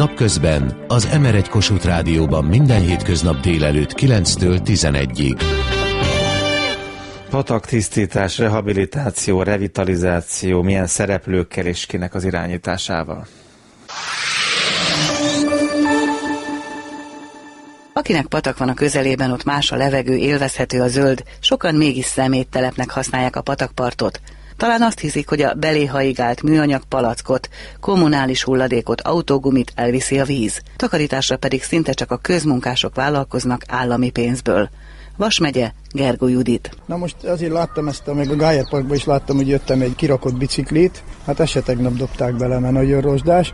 napközben az Emer1 Kossuth Rádióban minden hétköznap délelőtt 9-től 11-ig. Pataktisztítás, rehabilitáció, revitalizáció, milyen szereplőkkel és kinek az irányításával? Akinek patak van a közelében, ott más a levegő, élvezhető a zöld, sokan mégis szeméttelepnek használják a patakpartot. Talán azt hiszik, hogy a beléhaigált műanyag palackot, kommunális hulladékot, autógumit elviszi a víz. Takarításra pedig szinte csak a közmunkások vállalkoznak állami pénzből. Vas megye, Gergó Judit. Na most azért láttam ezt, a, meg a Gájer Parkban is láttam, hogy jöttem egy kirakott biciklit, hát ezt se tegnap dobták bele, mert nagyon rozsdás.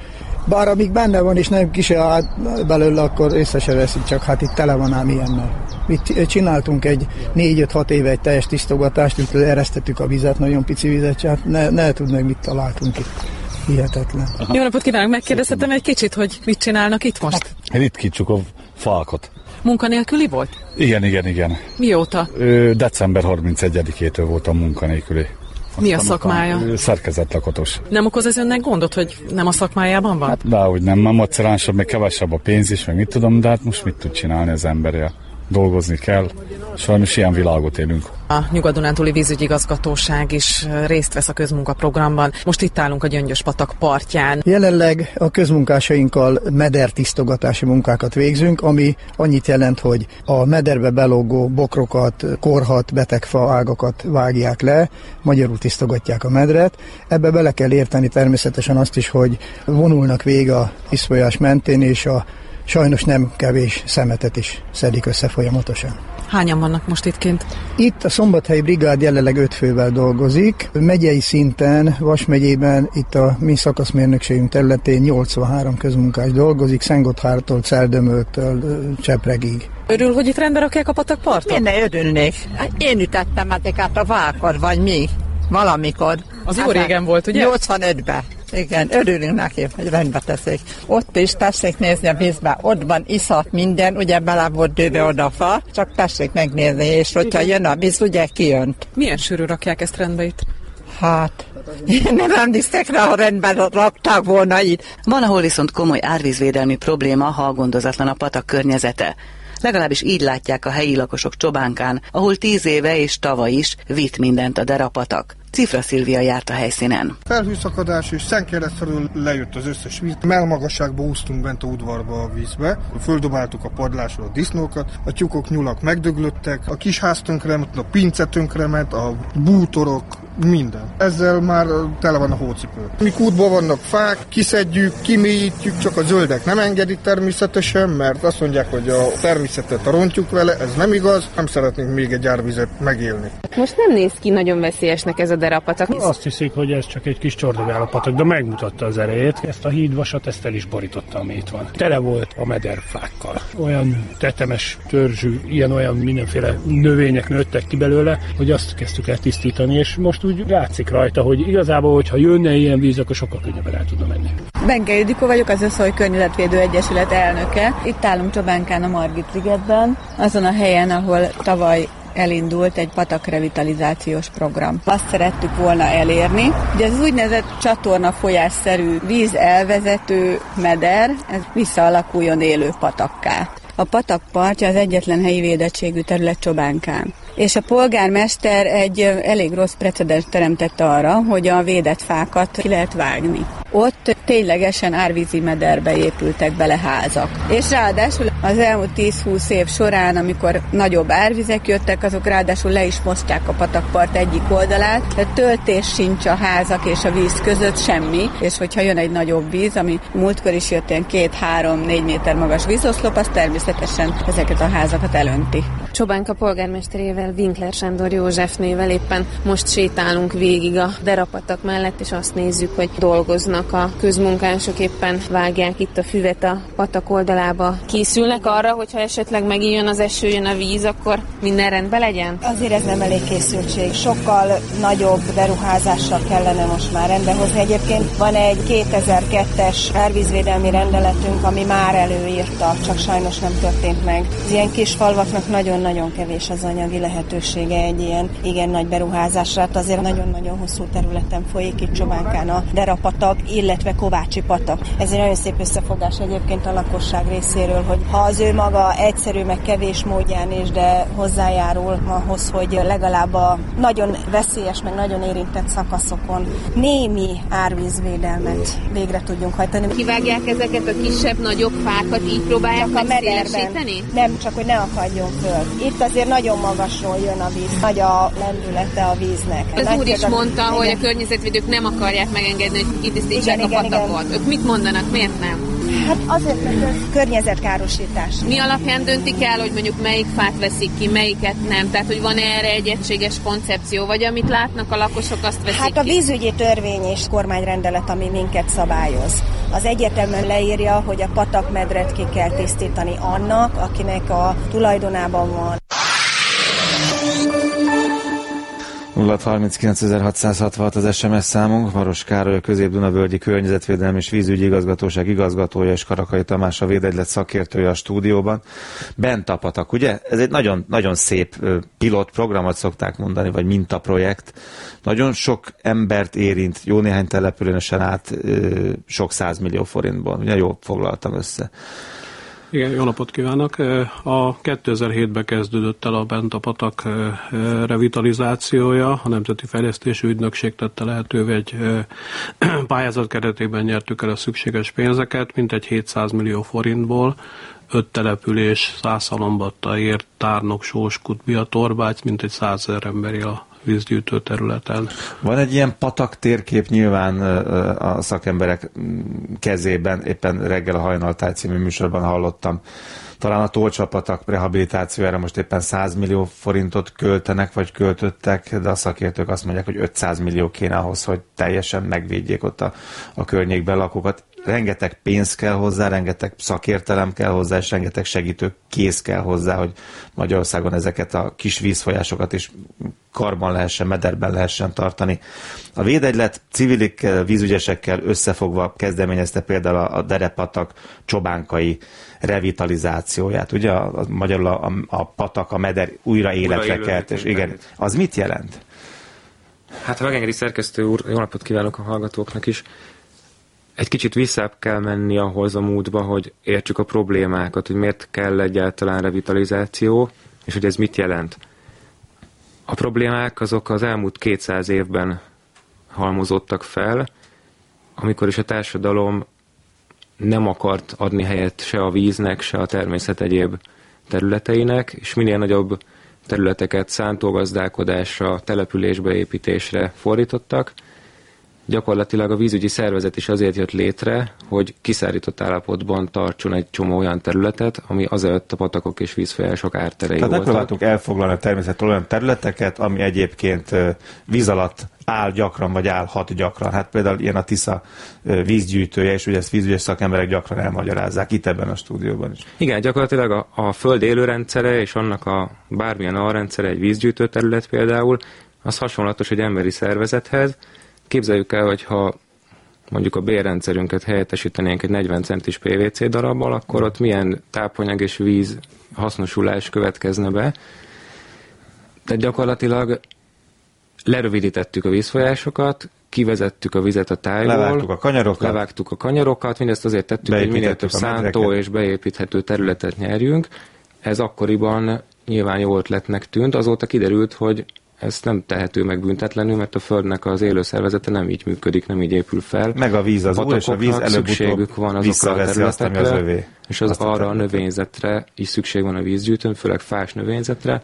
Bár amíg benne van és nem kise át belőle, akkor észre se veszik, csak hát itt tele van ám ilyennel. Mi csináltunk egy 4-5-6 éve egy teljes tisztogatást, itt eresztettük a vizet, nagyon pici vizet, hát ne, ne tud meg mit találtunk itt. Hihetetlen. Aha. Jó napot kívánok, megkérdezhetem egy kicsit, hogy mit csinálnak itt most? Hát, ritkítsuk a fákat. Munkanélküli volt? Igen, igen, igen. Mióta? Ö, december 31-től voltam munkanélküli. Mi a szakmája? Szerkezetlakatos. Nem okoz ez önnek gondot, hogy nem a szakmájában van? Hát, dehogy nem, nem maceránsabb, meg kevesebb a pénz is, meg mit tudom, de hát most mit tud csinálni az emberje? Dolgozni kell. Sajnos ilyen világot élünk. A Nyugat-Dunántúli vízügyigazgatóság is részt vesz a közmunkaprogramban. Most itt állunk a Gyöngyös patak partján. Jelenleg a közmunkásainkkal medertisztogatási munkákat végzünk, ami annyit jelent, hogy a mederbe belógó bokrokat, korhat, betegfa ágakat vágják le, magyarul tisztogatják a medret. Ebbe bele kell érteni természetesen azt is, hogy vonulnak vég a vízfolyás mentén, és a sajnos nem kevés szemetet is szedik össze folyamatosan. Hányan vannak most itt kint? Itt a Szombathelyi Brigád jelenleg öt fővel dolgozik. Megyei szinten, Vas megyében, itt a mi szakaszmérnökségünk területén 83 közmunkás dolgozik, Szentgotthártól, Celdömöltől, Csepregig. Örül, hogy itt rendbe rakják a patak partot? Miért ne örülnék? Hát én ütettem ezeket a vákor, vagy mi? Valamikor. Az jó hát régen volt, ugye? 85-ben. Igen, örülünk neki, hogy rendbe teszik. Ott is tessék nézni a vízbe, ott van iszat minden, ugye bele volt dőve odafa, csak tessék megnézni, és hogyha jön a víz, ugye kijönt. Milyen sűrű rakják ezt rendbe itt? Hát, én nem emlékszek rá, ha rendben rakták volna itt. Van, ahol viszont komoly árvízvédelmi probléma, ha a gondozatlan a patak környezete. Legalábbis így látják a helyi lakosok Csobánkán, ahol tíz éve és tavaly is vitt mindent a derapatak. Cifra Szilvia járt a helyszínen. Felhőszakadás és szenkeresztelől lejött az összes víz. Melmagasságba úsztunk bent a udvarba a vízbe. Földobáltuk a padlásra a disznókat, a tyúkok, nyulak megdöglöttek, a kis ház tönkrement, a pince tönkrement, a bútorok, minden. Ezzel már tele van a hócipő. Mi kútban vannak fák, kiszedjük, kimélyítjük, csak a zöldek nem engedik természetesen, mert azt mondják, hogy a természetet rontjuk vele, ez nem igaz, nem szeretnénk még egy árvizet megélni. Most nem néz ki nagyon veszélyesnek ez a derapatak. Azt hiszik, hogy ez csak egy kis csordogál de megmutatta az erejét. Ezt a hídvasat, ezt el is borította, ami itt van. Tele volt a mederfákkal. Olyan tetemes törzsű, ilyen-olyan mindenféle növények nőttek ki belőle, hogy azt kezdtük el tisztítani, és most úgy látszik rajta, hogy igazából, hogyha jönne ilyen víz, akkor sokkal könnyebben el tudna menni. Benke Judiko vagyok, az Összoly Környezetvédő Egyesület elnöke. Itt állunk Csobánkán a Margit ligetben, azon a helyen, ahol tavaly elindult egy patak revitalizációs program. Azt szerettük volna elérni, hogy ez az úgynevezett csatorna folyásszerű víz elvezető meder, ez visszaalakuljon élő patakká. A patak partja az egyetlen helyi védettségű terület Csobánkán és a polgármester egy elég rossz precedens teremtett arra, hogy a védett fákat ki lehet vágni. Ott ténylegesen árvízi mederbe épültek bele házak. És ráadásul az elmúlt 10-20 év során, amikor nagyobb árvizek jöttek, azok ráadásul le is mozták a patakpart egyik oldalát, tehát töltés sincs a házak és a víz között semmi, és hogyha jön egy nagyobb víz, ami múltkor is jött ilyen 2-3-4 méter magas vízoszlop, az természetesen ezeket a házakat elönti. Csobánka polgármesterével, Winkler Sándor Józsefnével éppen most sétálunk végig a derapatak mellett, és azt nézzük, hogy dolgoznak a közmunkások, éppen vágják itt a füvet a patak oldalába. Készülnek arra, hogyha esetleg megijön az eső, jön a víz, akkor minden rendben legyen? Azért ez nem elég készültség. Sokkal nagyobb beruházással kellene most már rendbehozni. Egyébként van egy 2002-es árvízvédelmi rendeletünk, ami már előírta, csak sajnos nem történt meg. Az ilyen kis falvaknak nagyon nagyon kevés az anyagi lehetősége egy ilyen igen nagy beruházásra. Hát azért nagyon-nagyon hosszú területen folyik itt Csobánkán a Derapatak, illetve Kovácsi patak. Ez egy nagyon szép összefogás egyébként a lakosság részéről, hogy ha az ő maga egyszerű, meg kevés módján is, de hozzájárul ahhoz, hogy legalább a nagyon veszélyes, meg nagyon érintett szakaszokon némi árvízvédelmet végre tudjunk hajtani. Kivágják ezeket a kisebb, nagyobb fákat, így próbálják a mederben. Nem, csak hogy ne akadjon föl. Itt azért nagyon magasról jön a víz, nagy a lendülete a víznek. Az úr is mondta, igen. hogy a környezetvédők nem akarják megengedni, hogy kitisztítsák a patakot. Ők mit mondanak, miért nem? Hát azért, mert ez környezetkárosítás. Mi alapján döntik el, hogy mondjuk melyik fát veszik ki, melyiket nem? Tehát, hogy van erre egy egységes koncepció, vagy amit látnak a lakosok, azt veszik Hát a vízügyi törvény és kormányrendelet, ami minket szabályoz, az egyértelműen leírja, hogy a patakmedret ki kell tisztítani annak, akinek a tulajdonában van. 039.666 az SMS számunk, Varos Károly, a Közép-Dunavölgyi Környezetvédelmi és Vízügyi Igazgatóság igazgatója és Karakai Tamás a védegylet szakértője a stúdióban. Bent a patak, ugye? Ez egy nagyon, nagyon szép pilot programot szokták mondani, vagy mintaprojekt. Nagyon sok embert érint, jó néhány településen át sok százmillió forintból. Ugye jól foglaltam össze. Igen, jó napot kívánok! A 2007-ben kezdődött el a bent a patak revitalizációja, a Nemzeti Fejlesztési Ügynökség tette lehetővé egy pályázat keretében nyertük el a szükséges pénzeket, mintegy 700 millió forintból, öt település, száz szalombatta ért, Tárnok, Sóskut, Biatorbács, mintegy százezer ember él a vízgyűjtő területen. Van egy ilyen patak térkép nyilván a szakemberek kezében, éppen reggel a Hajnaltáj című műsorban hallottam. Talán a tolcsapatak rehabilitációjára most éppen 100 millió forintot költenek, vagy költöttek, de a szakértők azt mondják, hogy 500 millió kéne ahhoz, hogy teljesen megvédjék ott a, a környékben lakókat rengeteg pénz kell hozzá, rengeteg szakértelem kell hozzá, és rengeteg segítő kész kell hozzá, hogy Magyarországon ezeket a kis vízfolyásokat is karban lehessen, mederben lehessen tartani. A védegylet civilikkel, vízügyesekkel összefogva kezdeményezte például a derepatak csobánkai revitalizációját. Ugye a, a magyarul a, a patak, a meder újra életre kelt, és igen, az mit jelent? Hát ha megengedi szerkesztő úr, jó napot kívánok a hallgatóknak is egy kicsit vissza kell menni ahhoz a múltba, hogy értsük a problémákat, hogy miért kell egyáltalán revitalizáció, és hogy ez mit jelent. A problémák azok az elmúlt 200 évben halmozottak fel, amikor is a társadalom nem akart adni helyet se a víznek, se a természet egyéb területeinek, és minél nagyobb területeket szántógazdálkodásra, településbeépítésre fordítottak, gyakorlatilag a vízügyi szervezet is azért jött létre, hogy kiszárított állapotban tartson egy csomó olyan területet, ami azelőtt a patakok és vízfolyások árterei Tehát voltak. megpróbáltuk elfoglalni a természet olyan területeket, ami egyébként víz alatt áll gyakran, vagy állhat gyakran. Hát például ilyen a Tisza vízgyűjtője, és ugye ezt vízügyes szakemberek gyakran elmagyarázzák itt ebben a stúdióban is. Igen, gyakorlatilag a, a föld élőrendszere és annak a bármilyen alrendszere, egy vízgyűjtő terület például, az hasonlatos egy emberi szervezethez, Képzeljük el, hogy ha mondjuk a bérrendszerünket helyettesítenénk egy 40 centis PVC darabbal, akkor ott milyen tápanyag és víz hasznosulás következne be. Tehát gyakorlatilag lerövidítettük a vízfolyásokat, kivezettük a vizet a tájból, levágtuk a kanyarokat, levágtuk a kanyarokat mindezt azért tettük, hogy minél több szántó és beépíthető területet nyerjünk. Ez akkoriban nyilván jó ötletnek tűnt, azóta kiderült, hogy ez nem tehető meg büntetlenül, mert a Földnek az élő szervezete nem így működik, nem így épül fel. Meg a víz az úr, és a víz szükségük van azokra a területekre, az övé. és az arra a növényzetre is szükség van a vízgyűjtőn, főleg fás növényzetre,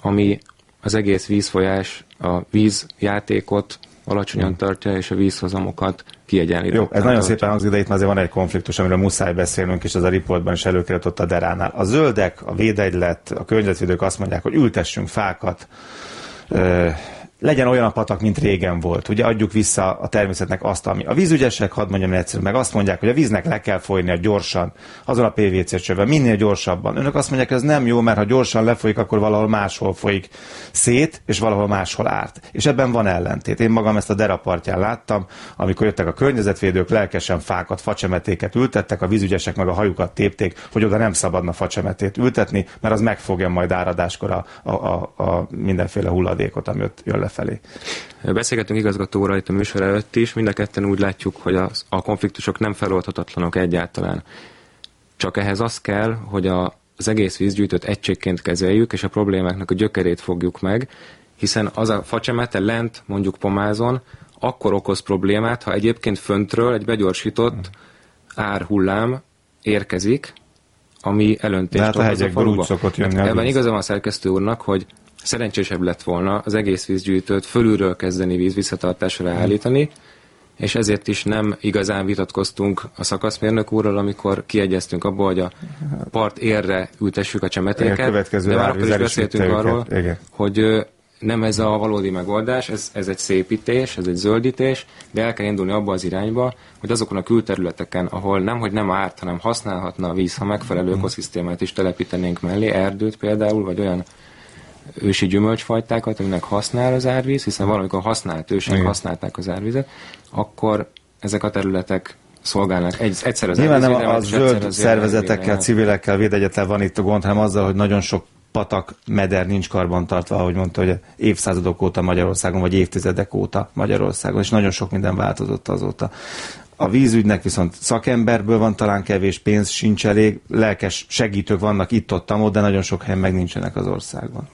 ami az egész vízfolyás, a vízjátékot alacsonyan tartja, és a vízhozamokat kiegyenlített. Jó, ez nagyon szépen hangzik, de itt azért van egy konfliktus, amiről muszáj beszélnünk, és az a riportban is előkerült ott a deránál. A zöldek, a védegylet, a környezetvédők azt mondják, hogy ültessünk fákat, 呃 legyen olyan a patak, mint régen volt. Ugye adjuk vissza a természetnek azt, ami a vízügyesek, hadd mondjam egyszerűen, meg azt mondják, hogy a víznek le kell folynia gyorsan, azon a PVC csőben, minél gyorsabban. Önök azt mondják, hogy ez nem jó, mert ha gyorsan lefolyik, akkor valahol máshol folyik szét, és valahol máshol árt. És ebben van ellentét. Én magam ezt a derapartján láttam, amikor jöttek a környezetvédők, lelkesen fákat, facsemetéket ültettek, a vízügyesek meg a hajukat tépték, hogy oda nem szabadna facsemetét ültetni, mert az megfogja majd áradáskor a, a, a, a mindenféle hulladékot, ami ott jön lefelé. Beszélgetünk igazgatóra itt a műsor előtt is, mind a ketten úgy látjuk, hogy a, a konfliktusok nem feloldhatatlanok egyáltalán. Csak ehhez az kell, hogy a, az egész vízgyűjtőt egységként kezeljük, és a problémáknak a gyökerét fogjuk meg, hiszen az a facsemete lent, mondjuk pomázon, akkor okoz problémát, ha egyébként föntről egy begyorsított árhullám érkezik, ami elöntést hát a hegyekből úgy szokott jönni Ebben igazam a szerkesztő úrnak, hogy szerencsésebb lett volna az egész vízgyűjtőt fölülről kezdeni víz visszatartásra állítani, és ezért is nem igazán vitatkoztunk a szakaszmérnök úrral, amikor kiegyeztünk abból, hogy a part érre ültessük a csemetéket, de már akkor is beszéltünk arról, Igen. hogy nem ez a valódi megoldás, ez, ez egy szépítés, ez egy zöldítés, de el kell indulni abba az irányba, hogy azokon a külterületeken, ahol nem, hogy nem árt, hanem használhatna a víz, ha megfelelő ökoszisztémát is telepítenénk mellé, erdőt például, vagy olyan ősi gyümölcsfajtákat, aminek használ az árvíz, hiszen valamikor használt ősek használták az árvizet, akkor ezek a területek szolgálnak. Egy, egyszer az Nyilván nem a zöld szervezetekkel, civilekkel, védegyetel van itt a gond, hanem azzal, hogy nagyon sok patak, meder nincs karbantartva, ahogy mondta, hogy évszázadok óta Magyarországon, vagy évtizedek óta Magyarországon, és nagyon sok minden változott azóta. A vízügynek viszont szakemberből van talán kevés, pénz sincs elég, lelkes segítők vannak itt-ott, ott, de nagyon sok helyen meg nincsenek az országban.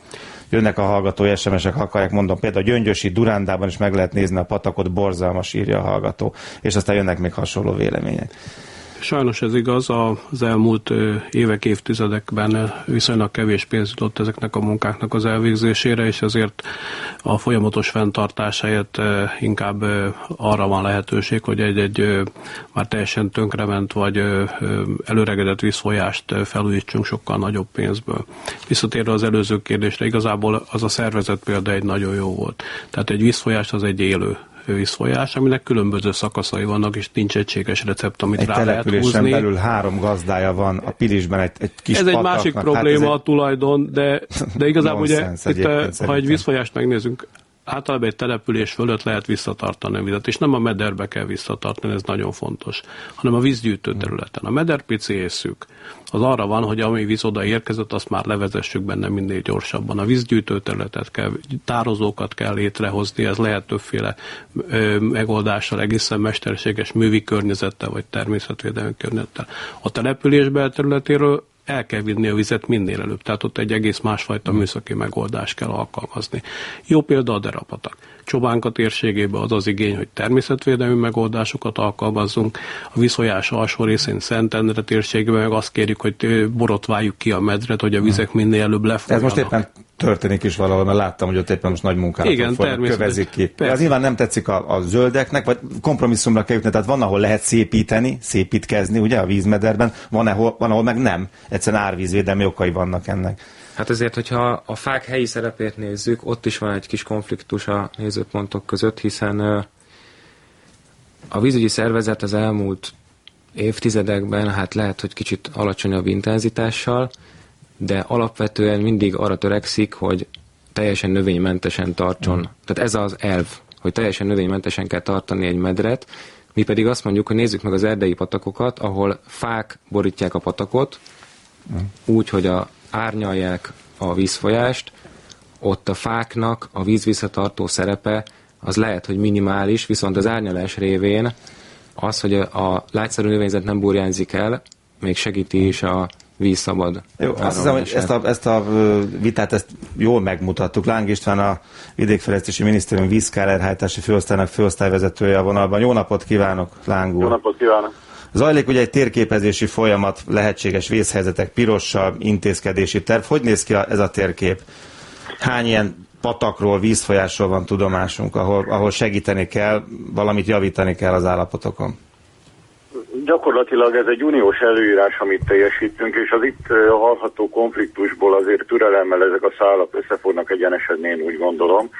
Jönnek a hallgatói SMS-ek, akarják, mondom, például a Gyöngyösi Durándában is meg lehet nézni a patakot, borzalmas írja a hallgató, és aztán jönnek még hasonló vélemények. Sajnos ez igaz, az elmúlt évek, évtizedekben viszonylag kevés pénz jutott ezeknek a munkáknak az elvégzésére, és ezért a folyamatos fenntartásáért inkább arra van lehetőség, hogy egy-egy már teljesen tönkrement vagy előregedett vízfolyást felújítsunk sokkal nagyobb pénzből. Visszatérve az előző kérdésre, igazából az a szervezet példa egy nagyon jó volt. Tehát egy vízfolyás az egy élő vízfolyás, aminek különböző szakaszai vannak, és nincs egységes recept, amit egy rá lehet húzni. belül három gazdája van, a Pilisben egy, egy kis Ez pataknak, egy másik hát probléma ez a tulajdon, de, de igazából ugye, itt, ha szerintem. egy vízfolyást megnézünk, általában egy település fölött lehet visszatartani a vizet, és nem a mederbe kell visszatartani, ez nagyon fontos, hanem a vízgyűjtő területen. A meder pici és szűk. Az arra van, hogy ami víz oda érkezett, azt már levezessük benne minél gyorsabban. A vízgyűjtő területet kell, tározókat kell létrehozni, ez lehet többféle ö, megoldással, egészen mesterséges művi környezettel, vagy természetvédelmi környezettel. A település belterületéről el kell vinni a vizet minél előbb, tehát ott egy egész másfajta műszaki megoldást kell alkalmazni. Jó példa a derapatak. Csobánka térségében az az igény, hogy természetvédelmi megoldásokat alkalmazzunk. A viszonyás alsó részén Szentendre térségében meg azt kérjük, hogy borotváljuk ki a medret, hogy a vizek minél előbb lefolyjanak. Ez most éppen történik is valahol, mert láttam, hogy ott éppen most nagy munkálatok Igen, folynak, kövezik ki. Persze. Ez nyilván nem tetszik a, a zöldeknek, vagy kompromisszumra kell jutni, tehát van, ahol lehet szépíteni, szépítkezni, ugye a vízmederben, van, ahol, van, ahol meg nem. Egyszerűen árvízvédelmi okai vannak ennek. Hát ezért, hogyha a fák helyi szerepét nézzük, ott is van egy kis konfliktus a nézőpontok között, hiszen a vízügyi szervezet az elmúlt évtizedekben, hát lehet, hogy kicsit alacsonyabb intenzitással, de alapvetően mindig arra törekszik, hogy teljesen növénymentesen tartson. Mm. Tehát ez az elv, hogy teljesen növénymentesen kell tartani egy medret, mi pedig azt mondjuk, hogy nézzük meg az erdei patakokat, ahol fák borítják a patakot, mm. úgy, hogy a, árnyalják a vízfolyást, ott a fáknak a vízvisszatartó szerepe az lehet, hogy minimális, viszont az árnyalás révén az, hogy a, a lágyszerű növényzet nem burjánzik el, még segíti is a víz szabad. Jó, azt hiszem, hogy ezt a, ezt a vitát ezt jól megmutattuk. Láng István a vidékfejlesztési minisztérium vízkárerhájtási főosztálynak főosztályvezetője a vonalban. Jó napot kívánok, Láng úr! Jó napot kívánok! Zajlik ugye egy térképezési folyamat, lehetséges vészhelyzetek, pirossal, intézkedési terv. Hogy néz ki ez a térkép? Hány ilyen patakról, vízfolyásról van tudomásunk, ahol, ahol segíteni kell, valamit javítani kell az állapotokon? Gyakorlatilag ez egy uniós előírás, amit teljesítünk, és az itt hallható konfliktusból azért türelemmel ezek a szálak össze fognak egyenesedni, én úgy gondolom.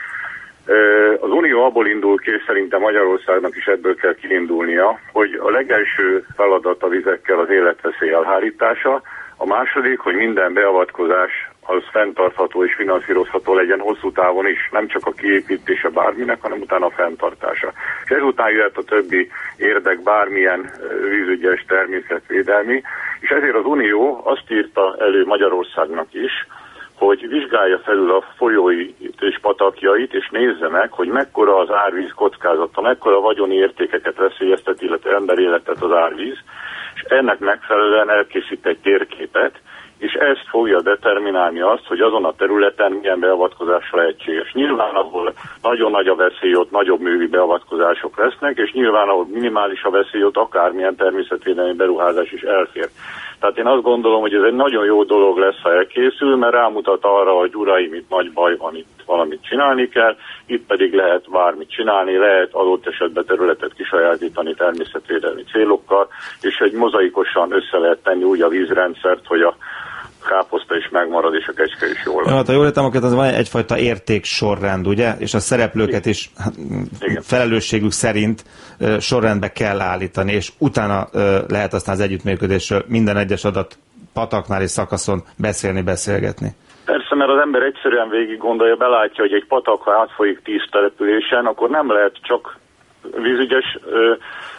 Az Unió abból indul ki, és szerintem Magyarországnak is ebből kell kiindulnia, hogy a legelső feladat a vizekkel az életveszély elhárítása, a második, hogy minden beavatkozás az fenntartható és finanszírozható legyen hosszú távon is, nem csak a kiépítése bárminek, hanem utána a fenntartása. És ezután jöhet a többi érdek, bármilyen vízügyes természetvédelmi, és ezért az Unió azt írta elő Magyarországnak is, hogy vizsgálja felül a folyóit és patakjait, és nézze meg, hogy mekkora az árvíz kockázata, mekkora vagyoni értékeket veszélyeztet, illetve emberéletet az árvíz, és ennek megfelelően elkészít egy térképet, és ezt fogja determinálni azt, hogy azon a területen milyen beavatkozás lehetséges. Nyilván, ahol nagyon nagy a veszély, ott nagyobb művi beavatkozások lesznek, és nyilván, ahol minimális a veszély, ott akármilyen természetvédelmi beruházás is elfér. Tehát én azt gondolom, hogy ez egy nagyon jó dolog lesz, ha elkészül, mert rámutat arra, hogy uraim, itt nagy baj van, itt valamit csinálni kell, itt pedig lehet bármit csinálni, lehet adott esetben területet kisajátítani természetvédelmi célokkal, és egy mozaikosan össze lehet tenni úgy a vízrendszert, hogy a káposzta is megmarad, és a kecske is jól van. Hát, ha jól értem, akkor az van egyfajta értéksorrend, ugye? És a szereplőket is hát, Igen. felelősségük szerint sorrendbe kell állítani, és utána lehet aztán az együttműködésről minden egyes adat pataknál és szakaszon beszélni, beszélgetni. Persze, mert az ember egyszerűen végig gondolja, belátja, hogy egy patak, átfolyik tíz településen, akkor nem lehet csak vízügyes ö,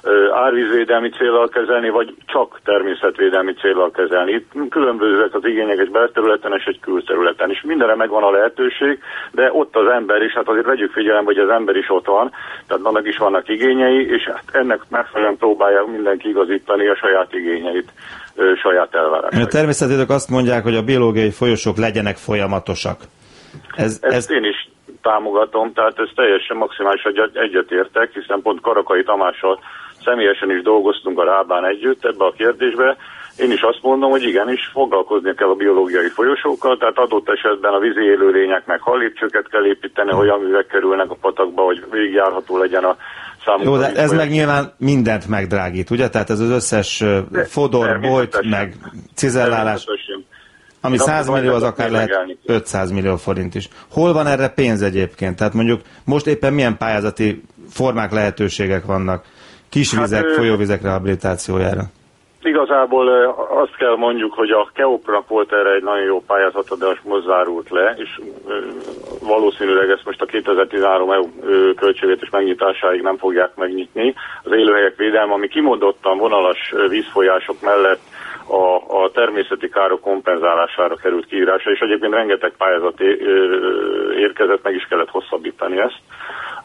ö, árvízvédelmi célral kezelni, vagy csak természetvédelmi célral kezelni. Itt különbözőek az igények egy belterületen és egy külterületen, és mindenre megvan a lehetőség, de ott az ember is, hát azért vegyük figyelembe, hogy az ember is ott van, tehát annak is vannak igényei, és hát ennek megfelelően próbálja mindenki igazítani a saját igényeit saját elvárásait. A természetvédők azt mondják, hogy a biológiai folyosók legyenek folyamatosak. Ez, Ezt ez... én is támogatom, tehát ez teljesen maximálisan egyetértek, hiszen pont Karakai Tamással személyesen is dolgoztunk a Rábán együtt ebbe a kérdésbe. Én is azt mondom, hogy igenis foglalkozni kell a biológiai folyosókkal, tehát adott esetben a vízi élőlényeknek hallipcsöket kell építeni, olyan művek kerülnek a patakba, hogy végigjárható legyen a Számukra Jó, de ez meg nyilván mindent megdrágít, ugye? Tehát ez az összes fodor, bolt, meg cizellálás. Ami 100 millió, az akár lehet 500 millió forint is. Hol van erre pénz egyébként? Tehát mondjuk most éppen milyen pályázati formák, lehetőségek vannak kisvizek, hát, folyóvizek rehabilitációjára? Igazából azt kell mondjuk, hogy a Keoprak volt erre egy nagyon jó pályázata, de most most zárult le, és valószínűleg ezt most a 2013 EU költségvetés megnyitásáig nem fogják megnyitni. Az élőhelyek védelme, ami kimondottan vonalas vízfolyások mellett a, a természeti károk kompenzálására került kiírása, és egyébként rengeteg pályázat érkezett, meg is kellett hosszabbítani ezt.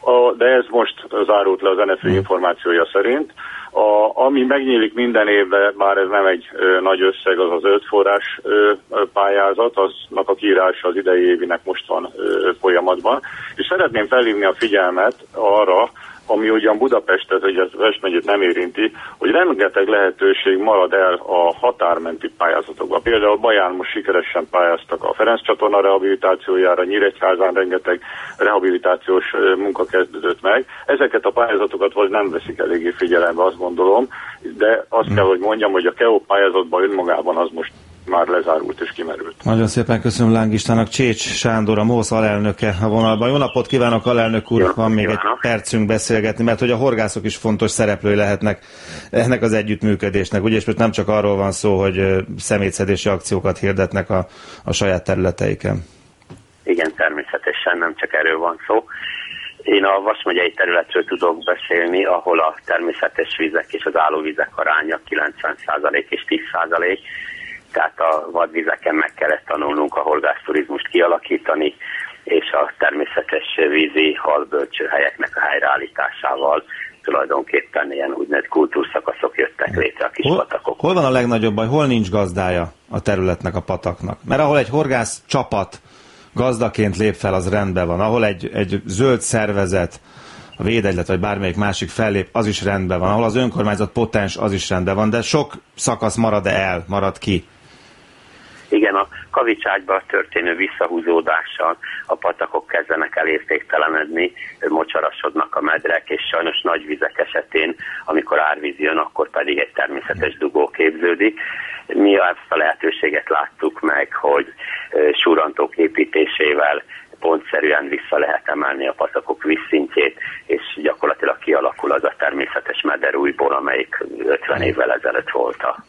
A, de ez most zárult le az NFI hmm. információja szerint. A, ami megnyílik minden évben, bár ez nem egy ö, nagy összeg, az az öt forrás ö, pályázat, aznak a kiírása az idei évinek most van ö, folyamatban. És szeretném felhívni a figyelmet arra, ami ugyan Budapestet, hogy ez West megyét nem érinti, hogy rengeteg lehetőség marad el a határmenti pályázatokban. Például Baján most sikeresen pályáztak a Ferenc csatorna rehabilitációjára, Nyíregyházán rengeteg rehabilitációs munka kezdődött meg. Ezeket a pályázatokat vagy nem veszik eléggé figyelembe, azt gondolom, de azt kell, hogy mondjam, hogy a KEO pályázatban önmagában az most már lezárult és kimerült. Nagyon szépen köszönöm Lángistának. Csécs Sándor, a MOSZ alelnöke a vonalban. Jó napot kívánok, alelnök úr! Jó, Van még kívánok. egy percünk beszélgetni, mert hogy a horgászok is fontos szereplői lehetnek ennek az együttműködésnek. Ugye, és most nem csak arról van szó, hogy szemétszedési akciókat hirdetnek a, a saját területeiken. Igen, természetesen nem csak erről van szó. Én a Vas megyei területről tudok beszélni, ahol a természetes vizek és az állóvizek aránya 90% és 10%, tehát a vadvizeken meg kellett tanulnunk a horgászturizmust kialakítani, és a természetes vízi halbölcsőhelyeknek a helyreállításával tulajdonképpen ilyen úgynevezett kultúrszakaszok jöttek létre a kis hol, patakok. Hol van a legnagyobb baj? Hol nincs gazdája a területnek, a pataknak? Mert ahol egy horgász csapat gazdaként lép fel, az rendben van. Ahol egy, egy zöld szervezet, a védegylet vagy bármelyik másik fellép, az is rendben van. Ahol az önkormányzat potens, az is rendben van. De sok szakasz marad el, marad ki. Igen, a kavicságyban történő visszahúzódással a patakok kezdenek el értéktelenedni, mocsarasodnak a medrek, és sajnos nagy vizek esetén, amikor árvíz jön, akkor pedig egy természetes dugó képződik. Mi ezt a lehetőséget láttuk meg, hogy súrantók építésével pontszerűen vissza lehet emelni a patakok vízszintjét, és gyakorlatilag kialakul az a természetes meder újból, amelyik 50 évvel ezelőtt volt a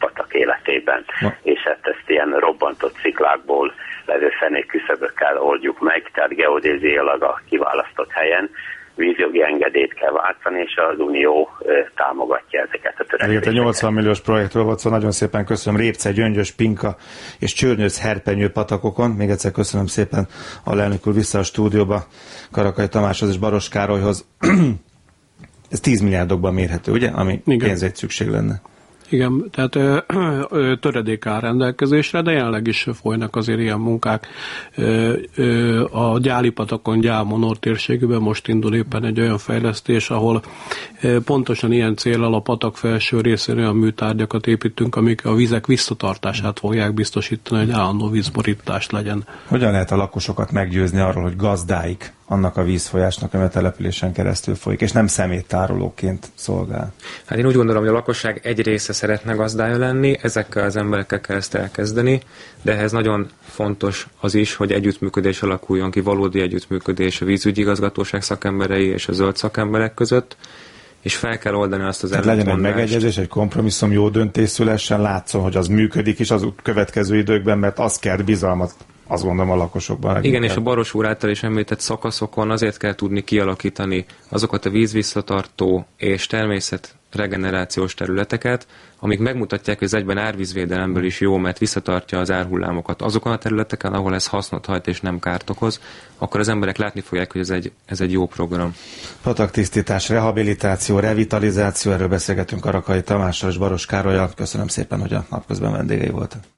patak életében. Na. És hát ezt ilyen robbantott sziklákból levő fenék küszöbökkel oldjuk meg, tehát geodéziailag a kiválasztott helyen, vízjogi engedélyt kell váltani, és az Unió támogatja ezeket a törekvéseket. egy 80 milliós projektről volt szó, szóval nagyon szépen köszönöm Répce, Gyöngyös, Pinka és Csörnyőz herpenyő patakokon. Még egyszer köszönöm szépen a lelnök úr vissza a stúdióba, Karakai Tamáshoz és Baros Károlyhoz. Ez 10 milliárdokban mérhető, ugye? Ami Igen. pénzért szükség lenne. Igen, tehát ö, ö, töredék áll rendelkezésre, de jelenleg is folynak azért ilyen munkák. Ö, ö, a Gyálipatakon, Gyálmonor térségében most indul éppen egy olyan fejlesztés, ahol ö, pontosan ilyen célral a patak felső részén olyan műtárgyakat építünk, amik a vizek visszatartását fogják biztosítani, hogy állandó vízborítás legyen. Hogyan lehet a lakosokat meggyőzni arról, hogy gazdáik annak a vízfolyásnak, ami a településen keresztül folyik, és nem szeméttárolóként szolgál. Hát én úgy gondolom, hogy a lakosság egy része szeretne gazdája lenni, ezekkel az emberekkel kell ezt elkezdeni, de ehhez nagyon fontos az is, hogy együttműködés alakuljon ki, valódi együttműködés a vízügyi igazgatóság szakemberei és a zöld szakemberek között, és fel kell oldani azt az Tehát legyen egy megegyezés, egy kompromisszum, jó döntés szülessen, látszon, hogy az működik is az következő időkben, mert az kell bizalmat azt gondolom a lakosokban. Leginkább. Igen, és a Baros úr által is említett szakaszokon azért kell tudni kialakítani azokat a vízvisszatartó és természet regenerációs területeket, amik megmutatják, hogy ez egyben árvízvédelemből is jó, mert visszatartja az árhullámokat azokon a területeken, ahol ez hasznot hajt és nem kárt okoz, akkor az emberek látni fogják, hogy ez egy, ez egy jó program. Pataktisztítás, rehabilitáció, revitalizáció, erről beszélgetünk Arakai Tamással és Baros Károlyal. Köszönöm szépen, hogy a napközben vendégei voltak.